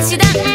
虫だ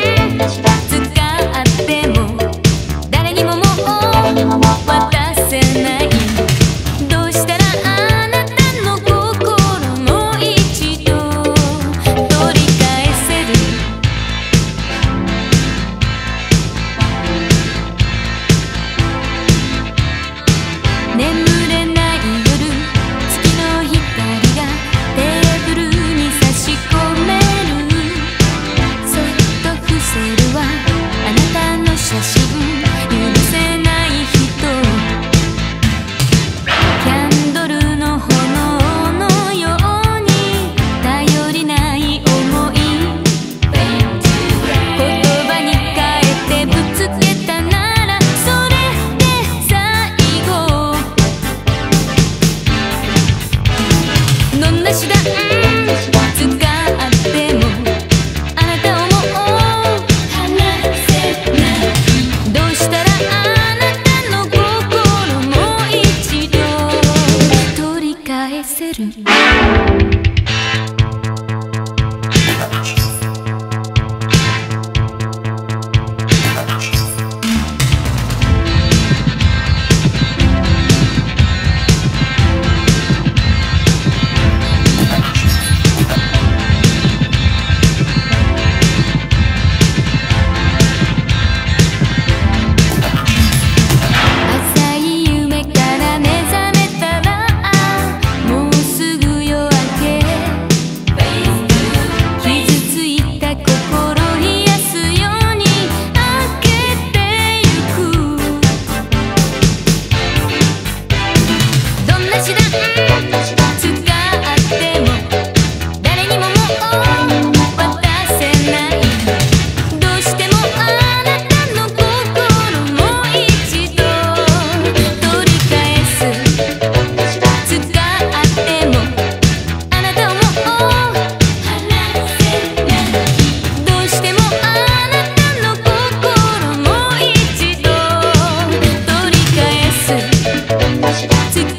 te Tick